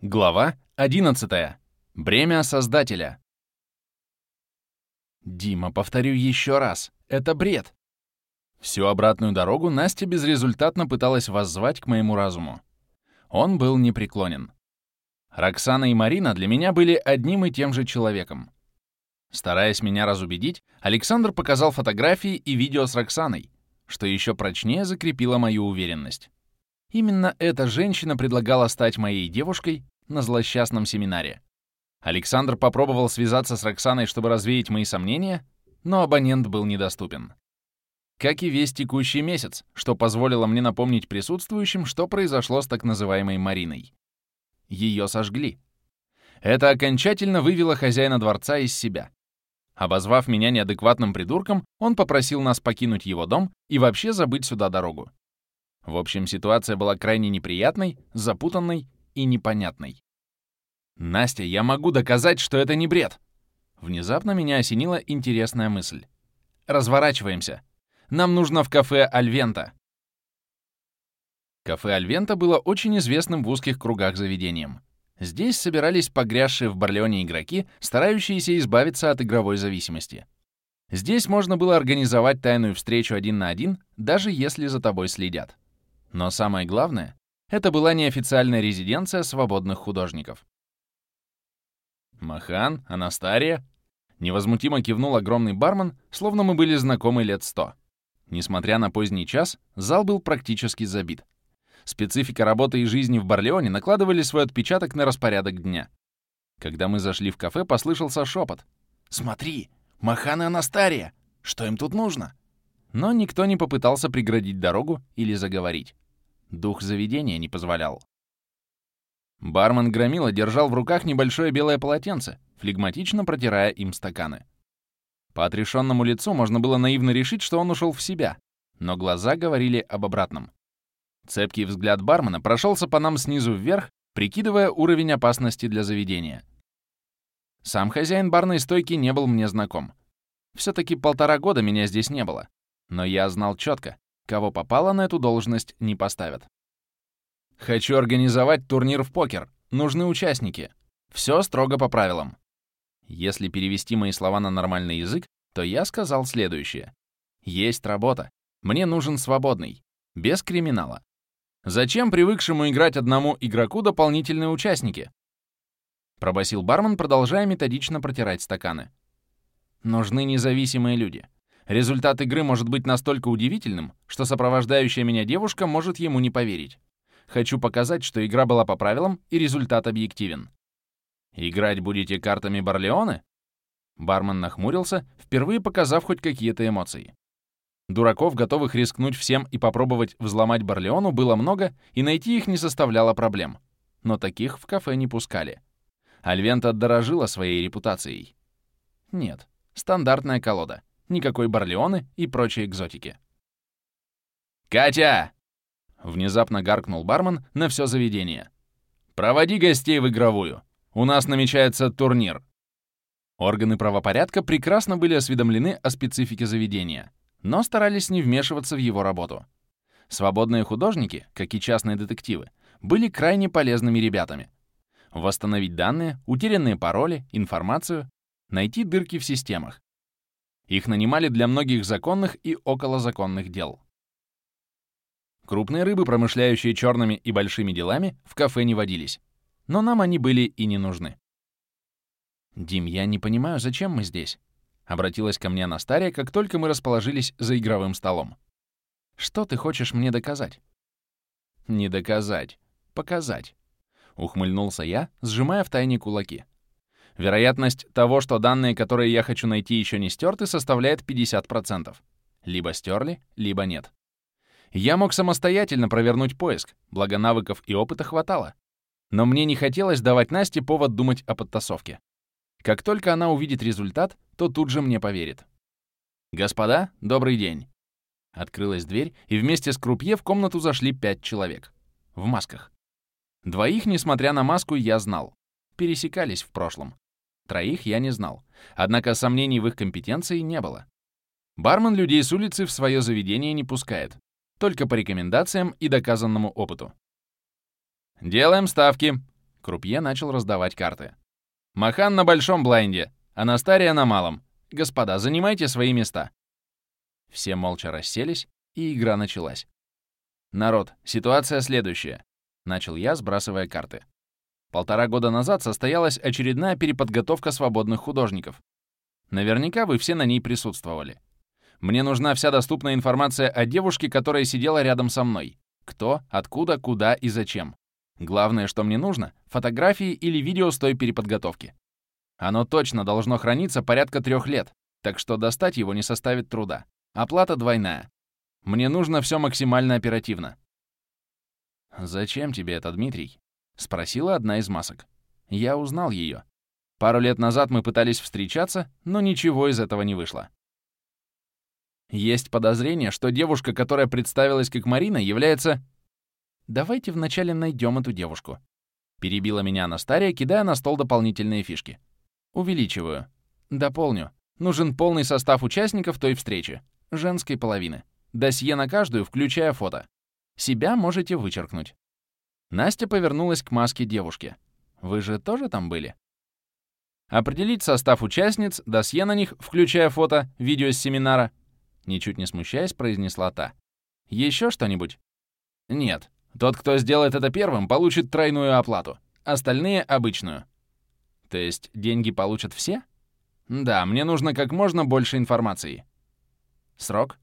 Глава 11. Бремя Создателя. Дима, повторю еще раз. Это бред. Всю обратную дорогу Настя безрезультатно пыталась воззвать к моему разуму. Он был непреклонен. Роксана и Марина для меня были одним и тем же человеком. Стараясь меня разубедить, Александр показал фотографии и видео с Роксаной, что еще прочнее закрепило мою уверенность. Именно эта женщина предлагала стать моей девушкой на злосчастном семинаре. Александр попробовал связаться с Роксаной, чтобы развеять мои сомнения, но абонент был недоступен. Как и весь текущий месяц, что позволило мне напомнить присутствующим, что произошло с так называемой Мариной. Ее сожгли. Это окончательно вывело хозяина дворца из себя. Обозвав меня неадекватным придурком, он попросил нас покинуть его дом и вообще забыть сюда дорогу. В общем, ситуация была крайне неприятной, запутанной и непонятной. «Настя, я могу доказать, что это не бред!» Внезапно меня осенила интересная мысль. «Разворачиваемся. Нам нужно в кафе «Альвента». Кафе «Альвента» было очень известным в узких кругах заведением. Здесь собирались погрязшие в Барлеоне игроки, старающиеся избавиться от игровой зависимости. Здесь можно было организовать тайную встречу один на один, даже если за тобой следят. Но самое главное, это была неофициальная резиденция свободных художников. «Махан? Анастария?» Невозмутимо кивнул огромный бармен, словно мы были знакомы лет сто. Несмотря на поздний час, зал был практически забит. Специфика работы и жизни в Барлеоне накладывали свой отпечаток на распорядок дня. Когда мы зашли в кафе, послышался шепот. «Смотри, Махан и Анастария! Что им тут нужно?» Но никто не попытался преградить дорогу или заговорить. Дух заведения не позволял. Бармен Громила держал в руках небольшое белое полотенце, флегматично протирая им стаканы. По отрешенному лицу можно было наивно решить, что он ушел в себя, но глаза говорили об обратном. Цепкий взгляд бармена прошелся по нам снизу вверх, прикидывая уровень опасности для заведения. Сам хозяин барной стойки не был мне знаком. Все-таки полтора года меня здесь не было. Но я знал четко, кого попало на эту должность не поставят. Хочу организовать турнир в покер. Нужны участники. Все строго по правилам. Если перевести мои слова на нормальный язык, то я сказал следующее. Есть работа. Мне нужен свободный. Без криминала. Зачем привыкшему играть одному игроку дополнительные участники? Пробасил бармен, продолжая методично протирать стаканы. Нужны независимые люди. Результат игры может быть настолько удивительным, что сопровождающая меня девушка может ему не поверить. Хочу показать, что игра была по правилам и результат объективен. «Играть будете картами Барлеоны?» Бармен нахмурился, впервые показав хоть какие-то эмоции. Дураков, готовых рискнуть всем и попробовать взломать Барлеону, было много, и найти их не составляло проблем. Но таких в кафе не пускали. Альвента дорожила своей репутацией. Нет, стандартная колода никакой Барлеоны и прочей экзотики. «Катя!» — внезапно гаркнул бармен на все заведение. «Проводи гостей в игровую. У нас намечается турнир». Органы правопорядка прекрасно были осведомлены о специфике заведения, но старались не вмешиваться в его работу. Свободные художники, как и частные детективы, были крайне полезными ребятами. Восстановить данные, утерянные пароли, информацию, найти дырки в системах, их нанимали для многих законных и околозаконных дел. Крупные рыбы, промышляющие черными и большими делами, в кафе не водились. Но нам они были и не нужны. «Дим, я не понимаю, зачем мы здесь?» Обратилась ко мне Анастария, как только мы расположились за игровым столом. «Что ты хочешь мне доказать?» «Не доказать. Показать», — ухмыльнулся я, сжимая в тайне кулаки. Вероятность того, что данные, которые я хочу найти, еще не стерты, составляет 50%. Либо стерли, либо нет. Я мог самостоятельно провернуть поиск, благо навыков и опыта хватало. Но мне не хотелось давать Насте повод думать о подтасовке. Как только она увидит результат, то тут же мне поверит. «Господа, добрый день!» Открылась дверь, и вместе с крупье в комнату зашли пять человек. В масках. Двоих, несмотря на маску, я знал. Пересекались в прошлом. Троих я не знал, однако сомнений в их компетенции не было. Бармен людей с улицы в свое заведение не пускает, только по рекомендациям и доказанному опыту. «Делаем ставки», Крупье начал раздавать карты. «Махан на большом блайнде, Анастария на малом. Господа, занимайте свои места». Все молча расселись, и игра началась. «Народ, ситуация следующая», — начал я, сбрасывая карты. Полтора года назад состоялась очередная переподготовка свободных художников. Наверняка вы все на ней присутствовали. Мне нужна вся доступная информация о девушке, которая сидела рядом со мной. Кто, откуда, куда и зачем. Главное, что мне нужно — фотографии или видео с той переподготовки. Оно точно должно храниться порядка трех лет, так что достать его не составит труда. Оплата двойная. Мне нужно все максимально оперативно. «Зачем тебе это, Дмитрий?» — спросила одна из масок. Я узнал ее. Пару лет назад мы пытались встречаться, но ничего из этого не вышло. Есть подозрение, что девушка, которая представилась как Марина, является... Давайте вначале найдем эту девушку. Перебила меня Анастария, кидая на стол дополнительные фишки. Увеличиваю. Дополню. Нужен полный состав участников той встречи. Женской половины. Досье на каждую, включая фото. Себя можете вычеркнуть. Настя повернулась к маске девушки. Вы же тоже там были? Определить состав участниц, досье на них, включая фото, видео с семинара, Ничуть не смущаясь, произнесла та. «Еще что-нибудь?» «Нет. Тот, кто сделает это первым, получит тройную оплату. Остальные — обычную». «То есть деньги получат все?» «Да, мне нужно как можно больше информации». «Срок?»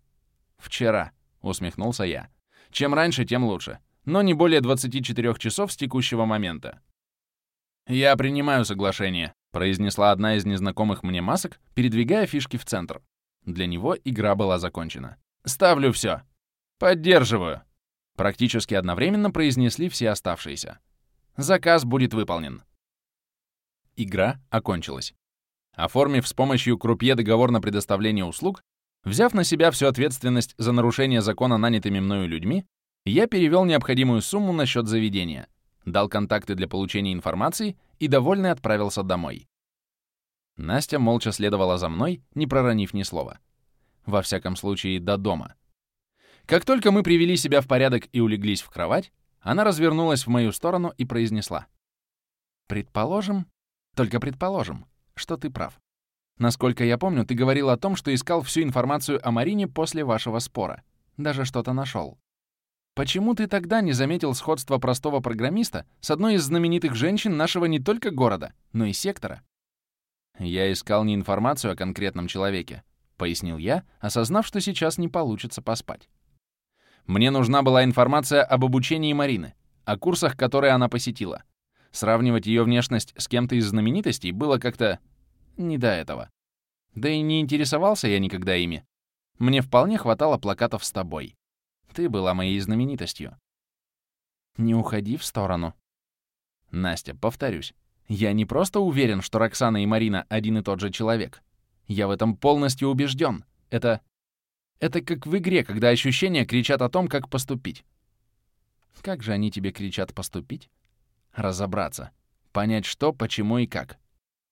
«Вчера», — усмехнулся я. «Чем раньше, тем лучше. Но не более 24 часов с текущего момента». «Я принимаю соглашение», — произнесла одна из незнакомых мне масок, передвигая фишки в центр. Для него игра была закончена. «Ставлю все. Поддерживаю!» Практически одновременно произнесли все оставшиеся. «Заказ будет выполнен». Игра окончилась. Оформив с помощью крупье договор на предоставление услуг, взяв на себя всю ответственность за нарушение закона нанятыми мною людьми, я перевел необходимую сумму на счет заведения, дал контакты для получения информации и довольный отправился домой. Настя молча следовала за мной, не проронив ни слова. Во всяком случае, до дома. Как только мы привели себя в порядок и улеглись в кровать, она развернулась в мою сторону и произнесла. «Предположим, только предположим, что ты прав. Насколько я помню, ты говорил о том, что искал всю информацию о Марине после вашего спора. Даже что-то нашел. Почему ты тогда не заметил сходства простого программиста с одной из знаменитых женщин нашего не только города, но и сектора? Я искал не информацию о конкретном человеке, пояснил я, осознав, что сейчас не получится поспать. Мне нужна была информация об обучении Марины, о курсах, которые она посетила. Сравнивать ее внешность с кем-то из знаменитостей было как-то не до этого. Да и не интересовался я никогда ими. Мне вполне хватало плакатов с тобой. Ты была моей знаменитостью. Не уходи в сторону. Настя, повторюсь, я не просто уверен, что Роксана и Марина один и тот же человек. Я в этом полностью убежден. Это... Это как в игре, когда ощущения кричат о том, как поступить. Как же они тебе кричат поступить? Разобраться. Понять что, почему и как.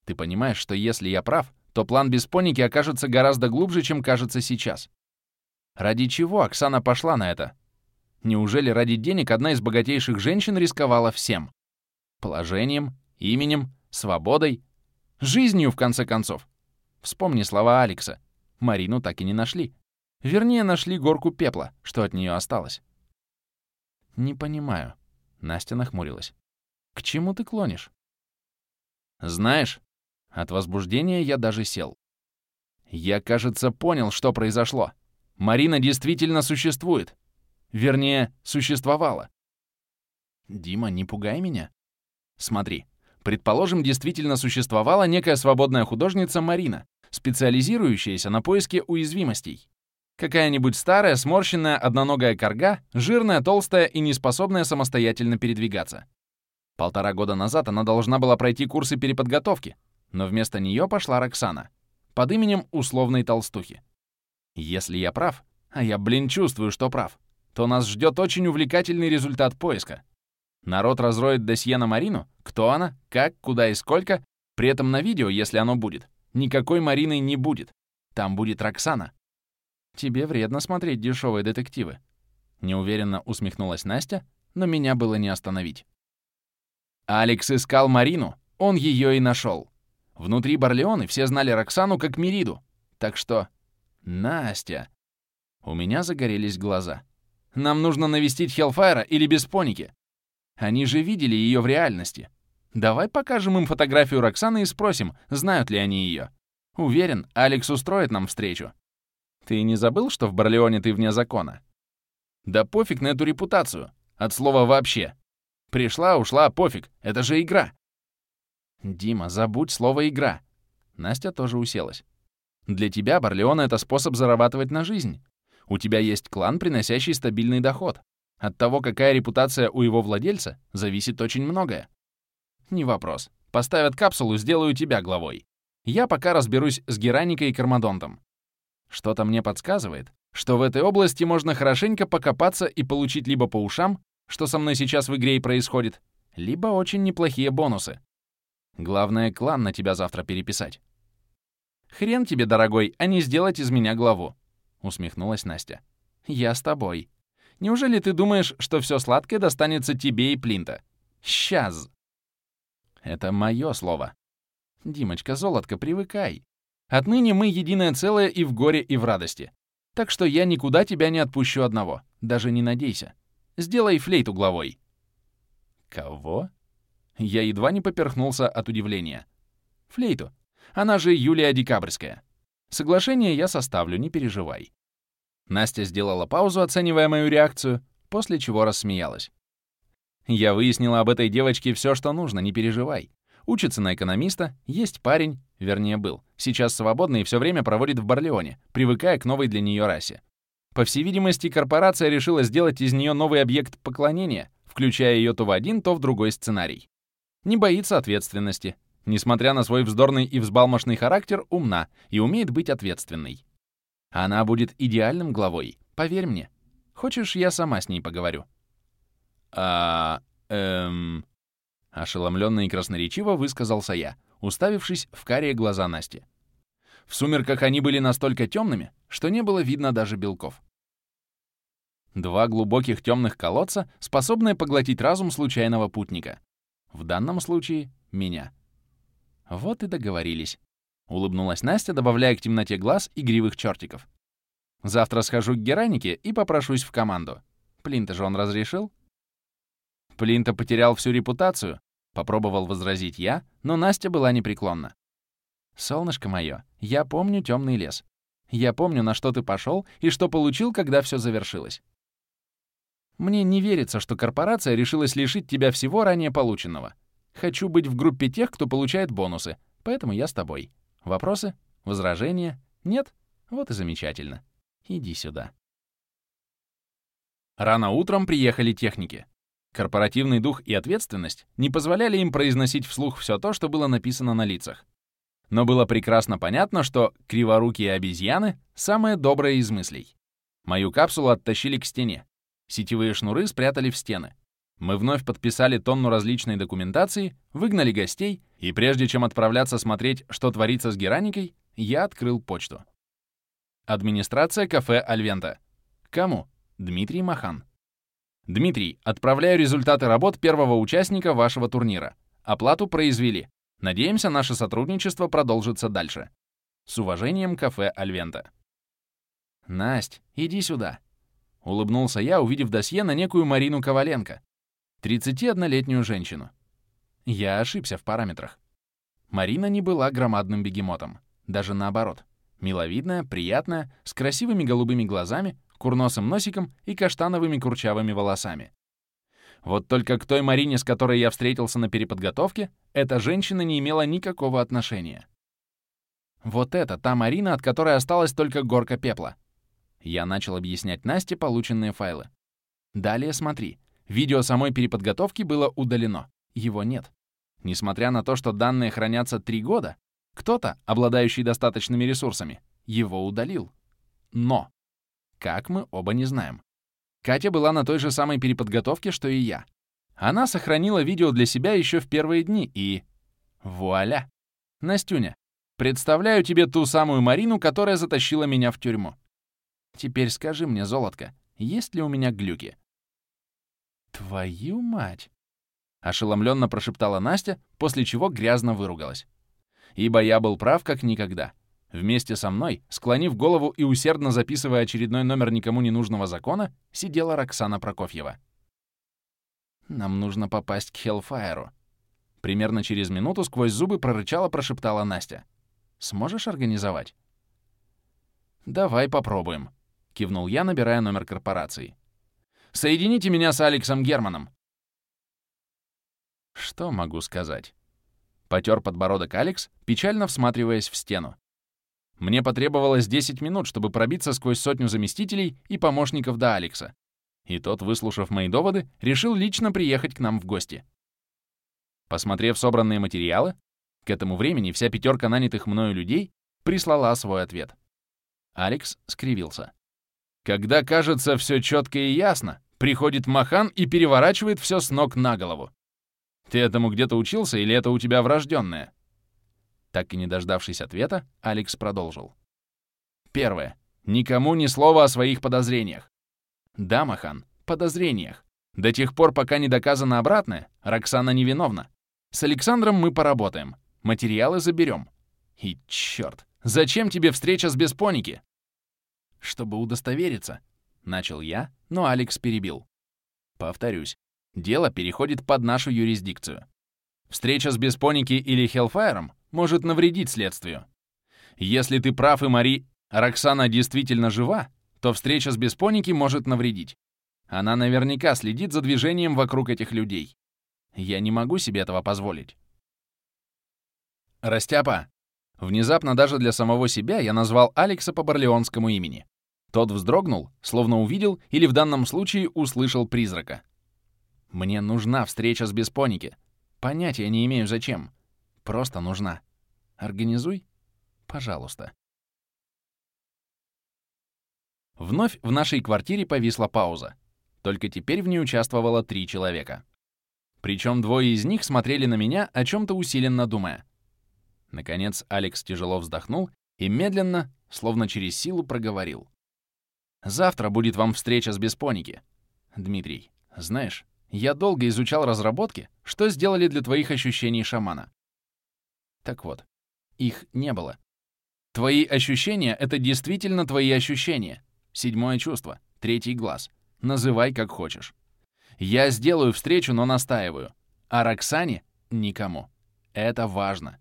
Ты понимаешь, что если я прав, то план беспоники окажется гораздо глубже, чем кажется сейчас. Ради чего Оксана пошла на это? Неужели ради денег одна из богатейших женщин рисковала всем? Положением, Именем, свободой, жизнью, в конце концов. Вспомни слова Алекса. Марину так и не нашли. Вернее, нашли горку пепла, что от нее осталось. «Не понимаю», — Настя нахмурилась. «К чему ты клонишь?» «Знаешь, от возбуждения я даже сел. Я, кажется, понял, что произошло. Марина действительно существует. Вернее, существовала. Дима, не пугай меня. Смотри, Предположим, действительно существовала некая свободная художница Марина, специализирующаяся на поиске уязвимостей. Какая-нибудь старая, сморщенная, одноногая корга, жирная, толстая и неспособная самостоятельно передвигаться. Полтора года назад она должна была пройти курсы переподготовки, но вместо нее пошла Роксана под именем условной толстухи. Если я прав, а я, блин, чувствую, что прав, то нас ждет очень увлекательный результат поиска. Народ разроет досье на Марину, кто она, как, куда и сколько, при этом на видео, если оно будет. Никакой Марины не будет. Там будет Роксана. Тебе вредно смотреть дешевые детективы. Неуверенно усмехнулась Настя, но меня было не остановить. Алекс искал Марину, он ее и нашел. Внутри Барлеоны все знали Роксану как Мириду. Так что... Настя... У меня загорелись глаза. Нам нужно навестить Хелфайра или Беспоники. Они же видели ее в реальности. Давай покажем им фотографию Роксаны и спросим, знают ли они ее. Уверен, Алекс устроит нам встречу. Ты не забыл, что в Барлеоне ты вне закона? Да пофиг на эту репутацию. От слова «вообще». Пришла, ушла, пофиг. Это же игра. Дима, забудь слово «игра». Настя тоже уселась. Для тебя Барлеон — это способ зарабатывать на жизнь. У тебя есть клан, приносящий стабильный доход. От того, какая репутация у его владельца, зависит очень многое. Не вопрос. Поставят капсулу, сделаю тебя главой. Я пока разберусь с Гераникой и Кармадонтом. Что-то мне подсказывает, что в этой области можно хорошенько покопаться и получить либо по ушам, что со мной сейчас в игре и происходит, либо очень неплохие бонусы. Главное, клан на тебя завтра переписать. «Хрен тебе, дорогой, а не сделать из меня главу», — усмехнулась Настя. «Я с тобой. Неужели ты думаешь, что все сладкое достанется тебе и Плинта? Сейчас!» Это мое слово. Димочка, золотко, привыкай. Отныне мы единое целое и в горе, и в радости. Так что я никуда тебя не отпущу одного. Даже не надейся. Сделай флейту главой». «Кого?» Я едва не поперхнулся от удивления. «Флейту. Она же Юлия Декабрьская. Соглашение я составлю, не переживай». Настя сделала паузу, оценивая мою реакцию, после чего рассмеялась. «Я выяснила об этой девочке все, что нужно, не переживай. Учится на экономиста, есть парень, вернее был, сейчас свободный и все время проводит в Барлеоне, привыкая к новой для нее расе. По всей видимости, корпорация решила сделать из нее новый объект поклонения, включая ее то в один, то в другой сценарий. Не боится ответственности. Несмотря на свой вздорный и взбалмошный характер, умна и умеет быть ответственной. Она будет идеальным главой, поверь мне. Хочешь, я сама с ней поговорю? А... эм... Ошеломленно и красноречиво высказался я, уставившись в карие глаза Насти. В сумерках они были настолько темными, что не было видно даже белков. Два глубоких темных колодца, способные поглотить разум случайного путника. В данном случае — меня. Вот и договорились. Улыбнулась Настя, добавляя к темноте глаз игривых чертиков. Завтра схожу к Геранике и попрошусь в команду. Плинта же он разрешил? Плинта потерял всю репутацию, попробовал возразить я, но Настя была непреклонна. «Солнышко мое, я помню темный лес. Я помню, на что ты пошел и что получил, когда все завершилось. Мне не верится, что корпорация решилась лишить тебя всего ранее полученного. Хочу быть в группе тех, кто получает бонусы, поэтому я с тобой. Вопросы? Возражения? Нет? Вот и замечательно. Иди сюда». Рано утром приехали техники. Корпоративный дух и ответственность не позволяли им произносить вслух все то, что было написано на лицах. Но было прекрасно понятно, что криворукие обезьяны — самое доброе из мыслей. Мою капсулу оттащили к стене. Сетевые шнуры спрятали в стены. Мы вновь подписали тонну различной документации, выгнали гостей, и прежде чем отправляться смотреть, что творится с Гераникой, я открыл почту. Администрация кафе «Альвента». Кому? Дмитрий Махан. Дмитрий, отправляю результаты работ первого участника вашего турнира. Оплату произвели. Надеемся, наше сотрудничество продолжится дальше. С уважением, кафе «Альвента». «Насть, иди сюда», — улыбнулся я, увидев досье на некую Марину Коваленко, 31-летнюю женщину. Я ошибся в параметрах. Марина не была громадным бегемотом, даже наоборот. Миловидная, приятная, с красивыми голубыми глазами, курносым носиком и каштановыми курчавыми волосами. Вот только к той Марине, с которой я встретился на переподготовке, эта женщина не имела никакого отношения. Вот это та Марина, от которой осталась только горка пепла. Я начал объяснять Насте полученные файлы. Далее смотри. Видео самой переподготовки было удалено. Его нет. Несмотря на то, что данные хранятся три года, кто-то, обладающий достаточными ресурсами, его удалил. Но как мы оба не знаем. Катя была на той же самой переподготовке, что и я. Она сохранила видео для себя еще в первые дни и... Вуаля! Настюня, представляю тебе ту самую Марину, которая затащила меня в тюрьму. Теперь скажи мне, золотко, есть ли у меня глюки? Твою мать! Ошеломленно прошептала Настя, после чего грязно выругалась. Ибо я был прав как никогда. Вместе со мной, склонив голову и усердно записывая очередной номер никому не нужного закона, сидела Роксана Прокофьева. «Нам нужно попасть к Хеллфайеру». Примерно через минуту сквозь зубы прорычала, прошептала Настя. «Сможешь организовать?» «Давай попробуем», — кивнул я, набирая номер корпорации. «Соедините меня с Алексом Германом». Что могу сказать? Потер подбородок Алекс, печально всматриваясь в стену. Мне потребовалось 10 минут, чтобы пробиться сквозь сотню заместителей и помощников до Алекса. И тот, выслушав мои доводы, решил лично приехать к нам в гости. Посмотрев собранные материалы, к этому времени вся пятерка нанятых мною людей прислала свой ответ. Алекс скривился. Когда кажется все четко и ясно, приходит Махан и переворачивает все с ног на голову. Ты этому где-то учился или это у тебя врожденное? Так и не дождавшись ответа, Алекс продолжил. Первое. Никому ни слова о своих подозрениях. Да, Махан, подозрениях. До тех пор, пока не доказано обратное, Роксана невиновна. С Александром мы поработаем. Материалы заберем. И черт, зачем тебе встреча с Беспоники? Чтобы удостовериться, начал я, но Алекс перебил. Повторюсь, дело переходит под нашу юрисдикцию. Встреча с Беспоники или Хелфайром может навредить следствию. Если ты прав и Мари Роксана действительно жива, то встреча с Беспоники может навредить. Она наверняка следит за движением вокруг этих людей. Я не могу себе этого позволить. Растяпа. Внезапно даже для самого себя я назвал Алекса по барлеонскому имени. Тот вздрогнул, словно увидел или в данном случае услышал призрака. Мне нужна встреча с Беспоники. Понятия не имею зачем. Просто нужна. Организуй, пожалуйста. Вновь в нашей квартире повисла пауза. Только теперь в ней участвовало три человека. Причем двое из них смотрели на меня, о чем-то усиленно думая. Наконец Алекс тяжело вздохнул и медленно, словно через силу, проговорил. «Завтра будет вам встреча с Беспоники. Дмитрий, знаешь, я долго изучал разработки, что сделали для твоих ощущений шамана. Так вот, их не было. Твои ощущения — это действительно твои ощущения. Седьмое чувство, третий глаз. Называй как хочешь. Я сделаю встречу, но настаиваю. А Роксане — никому. Это важно.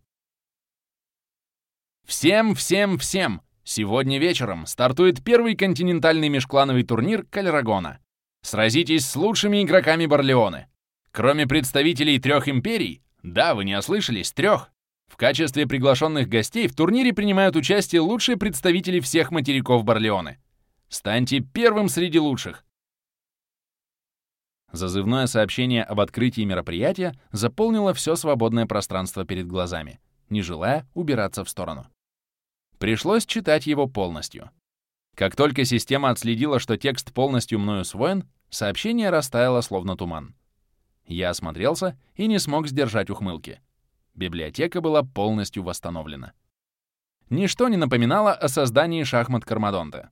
Всем, всем, всем! Сегодня вечером стартует первый континентальный межклановый турнир Кальрагона. Сразитесь с лучшими игроками Барлеоны. Кроме представителей трех империй, да, вы не ослышались, трех, в качестве приглашенных гостей в турнире принимают участие лучшие представители всех материков Барлеоны. Станьте первым среди лучших. Зазывное сообщение об открытии мероприятия заполнило все свободное пространство перед глазами, не желая убираться в сторону. Пришлось читать его полностью. Как только система отследила, что текст полностью мною усвоен, сообщение растаяло словно туман. Я осмотрелся и не смог сдержать ухмылки. Библиотека была полностью восстановлена. Ничто не напоминало о создании шахмат Кармадонта.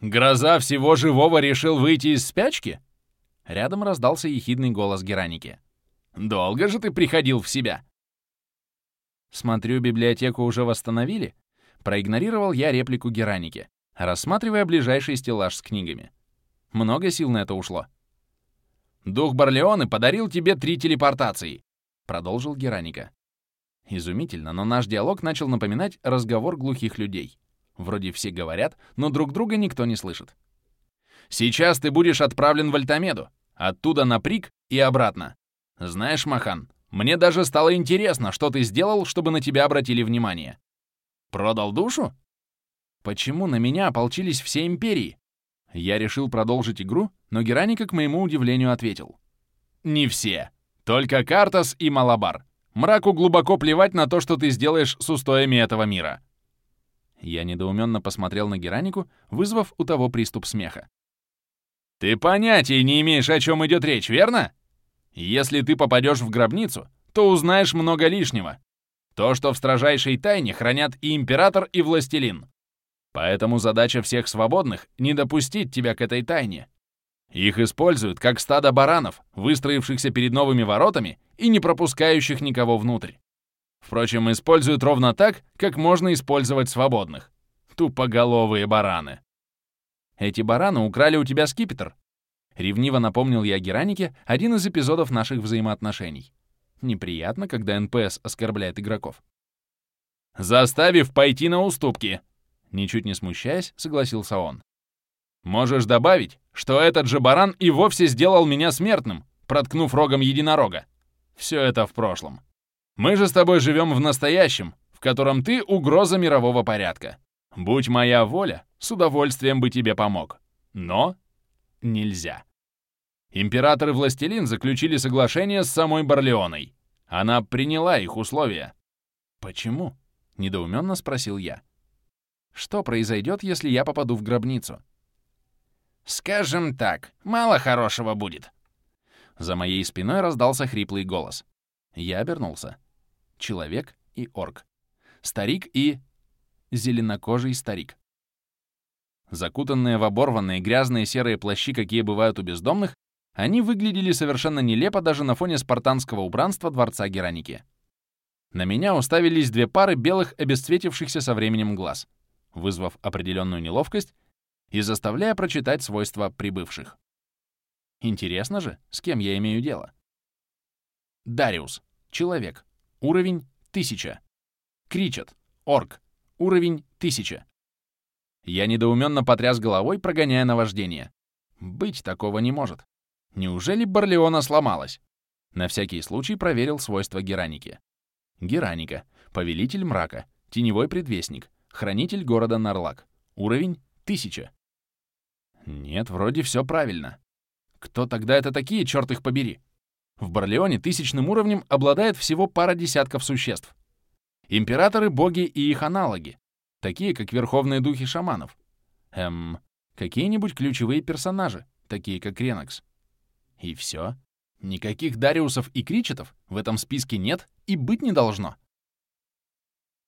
«Гроза всего живого решил выйти из спячки?» Рядом раздался ехидный голос Гераники. «Долго же ты приходил в себя?» «Смотрю, библиотеку уже восстановили?» Проигнорировал я реплику Гераники, рассматривая ближайший стеллаж с книгами. Много сил на это ушло. «Дух Барлеоны подарил тебе три телепортации продолжил Гераника. Изумительно, но наш диалог начал напоминать разговор глухих людей. Вроде все говорят, но друг друга никто не слышит. «Сейчас ты будешь отправлен в Альтамеду, оттуда на Прик и обратно. Знаешь, Махан, мне даже стало интересно, что ты сделал, чтобы на тебя обратили внимание. Продал душу? Почему на меня ополчились все империи? Я решил продолжить игру, но Гераника, к моему удивлению, ответил. Не все. Только Картас и Малабар. Мраку глубоко плевать на то, что ты сделаешь с устоями этого мира». Я недоуменно посмотрел на Геранику, вызвав у того приступ смеха. «Ты понятия не имеешь, о чем идет речь, верно? Если ты попадешь в гробницу, то узнаешь много лишнего. То, что в строжайшей тайне хранят и император, и властелин. Поэтому задача всех свободных — не допустить тебя к этой тайне. Их используют как стадо баранов, выстроившихся перед новыми воротами и не пропускающих никого внутрь. Впрочем, используют ровно так, как можно использовать свободных. Тупоголовые бараны. Эти бараны украли у тебя скипетр. Ревниво напомнил я Геранике один из эпизодов наших взаимоотношений. Неприятно, когда НПС оскорбляет игроков. «Заставив пойти на уступки!» Ничуть не смущаясь, согласился он. «Можешь добавить, что этот же баран и вовсе сделал меня смертным, проткнув рогом единорога. Все это в прошлом. Мы же с тобой живем в настоящем, в котором ты угроза мирового порядка. Будь моя воля, с удовольствием бы тебе помог. Но нельзя. Император и властелин заключили соглашение с самой Барлеоной. Она приняла их условия. «Почему?» — недоуменно спросил я. «Что произойдет, если я попаду в гробницу?» «Скажем так, мало хорошего будет». За моей спиной раздался хриплый голос. Я обернулся. Человек и орк. Старик и... Зеленокожий старик. Закутанные в оборванные грязные серые плащи, какие бывают у бездомных, они выглядели совершенно нелепо даже на фоне спартанского убранства дворца Гераники. На меня уставились две пары белых, обесцветившихся со временем глаз, вызвав определенную неловкость и заставляя прочитать свойства прибывших. Интересно же, с кем я имею дело. Дариус. Человек. Уровень 1000. Кричат. Орк. Уровень 1000. Я недоуменно потряс головой, прогоняя наваждение. Быть такого не может. Неужели Барлеона сломалась? На всякий случай проверил свойства Гераники. Гераника. Повелитель мрака. Теневой предвестник. Хранитель города Нарлак. Уровень 1000. Нет, вроде все правильно. Кто тогда это такие, черт их побери? В Барлеоне тысячным уровнем обладает всего пара десятков существ. Императоры, боги и их аналоги, такие как верховные духи шаманов. Эм, какие-нибудь ключевые персонажи, такие как Ренокс. И все. Никаких Дариусов и Кричетов в этом списке нет и быть не должно.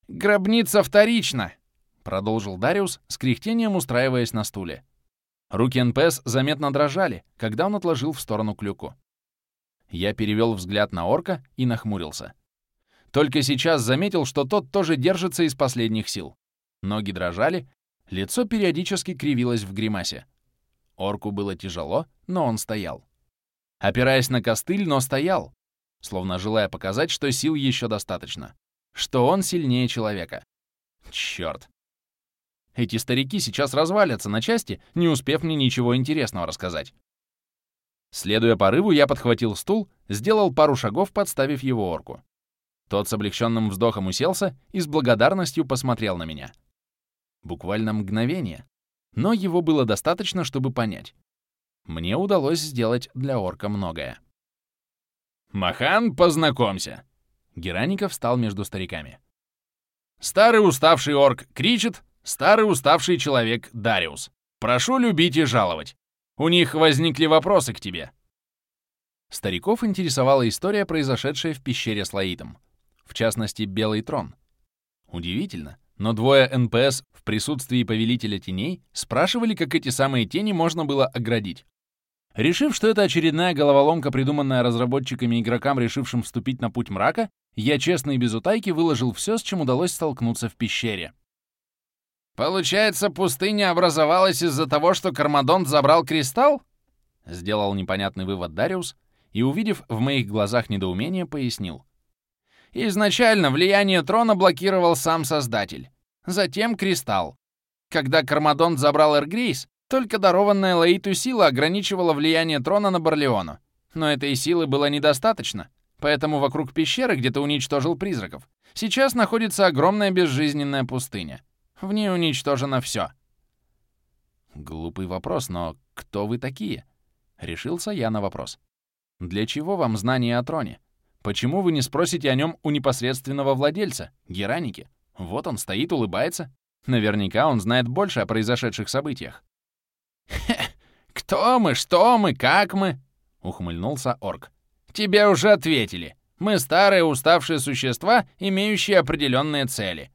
«Гробница вторична!» — продолжил Дариус, с кряхтением устраиваясь на стуле. Руки НПС заметно дрожали, когда он отложил в сторону клюку. Я перевел взгляд на орка и нахмурился. Только сейчас заметил, что тот тоже держится из последних сил. Ноги дрожали, лицо периодически кривилось в гримасе. Орку было тяжело, но он стоял. Опираясь на костыль, но стоял, словно желая показать, что сил еще достаточно, что он сильнее человека. Черт, эти старики сейчас развалятся на части, не успев мне ничего интересного рассказать. Следуя порыву, я подхватил стул, сделал пару шагов, подставив его орку. Тот с облегченным вздохом уселся и с благодарностью посмотрел на меня. Буквально мгновение. Но его было достаточно, чтобы понять. Мне удалось сделать для орка многое. «Махан, познакомься!» Гераников встал между стариками. «Старый уставший орк кричит, Старый уставший человек Дариус. Прошу любить и жаловать. У них возникли вопросы к тебе. Стариков интересовала история, произошедшая в пещере с Лаитом. В частности, Белый трон. Удивительно, но двое НПС в присутствии Повелителя Теней спрашивали, как эти самые тени можно было оградить. Решив, что это очередная головоломка, придуманная разработчиками игрокам, решившим вступить на путь мрака, я честно и без утайки выложил все, с чем удалось столкнуться в пещере. «Получается, пустыня образовалась из-за того, что Кармадонт забрал кристалл?» Сделал непонятный вывод Дариус и, увидев в моих глазах недоумение, пояснил. «Изначально влияние трона блокировал сам Создатель. Затем кристалл. Когда Кармадонт забрал Эргрейс, только дарованная Лаиту сила ограничивала влияние трона на Барлеону. Но этой силы было недостаточно, поэтому вокруг пещеры, где ты уничтожил призраков, сейчас находится огромная безжизненная пустыня. В ней уничтожено все. Глупый вопрос, но кто вы такие? Решился я на вопрос. Для чего вам знание о троне? Почему вы не спросите о нем у непосредственного владельца, Гераники? Вот он стоит, улыбается. Наверняка он знает больше о произошедших событиях. «Хе, кто мы, что мы, как мы?» — ухмыльнулся орк. «Тебе уже ответили. Мы старые уставшие существа, имеющие определенные цели.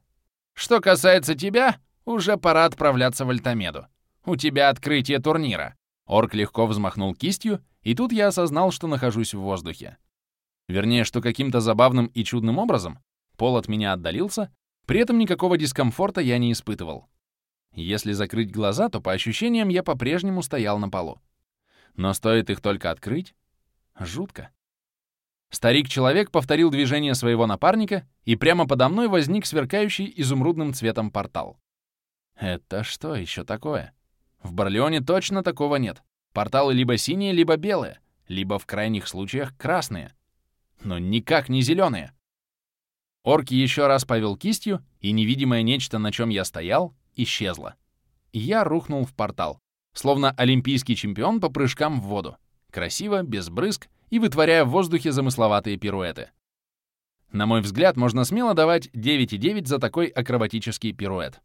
Что касается тебя, уже пора отправляться в Альтамеду. У тебя открытие турнира. Орк легко взмахнул кистью, и тут я осознал, что нахожусь в воздухе. Вернее, что каким-то забавным и чудным образом пол от меня отдалился, при этом никакого дискомфорта я не испытывал. Если закрыть глаза, то по ощущениям я по-прежнему стоял на полу. Но стоит их только открыть — жутко. Старик-человек повторил движение своего напарника, и прямо подо мной возник сверкающий изумрудным цветом портал. Это что еще такое? В Барлеоне точно такого нет. Порталы либо синие, либо белые, либо в крайних случаях красные. Но никак не зеленые. Орки еще раз повел кистью, и невидимое нечто, на чем я стоял, исчезло. Я рухнул в портал, словно олимпийский чемпион по прыжкам в воду. Красиво, без брызг и вытворяя в воздухе замысловатые пируэты. На мой взгляд, можно смело давать 9,9 за такой акробатический пируэт.